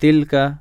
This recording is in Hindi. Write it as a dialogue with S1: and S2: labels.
S1: तिल का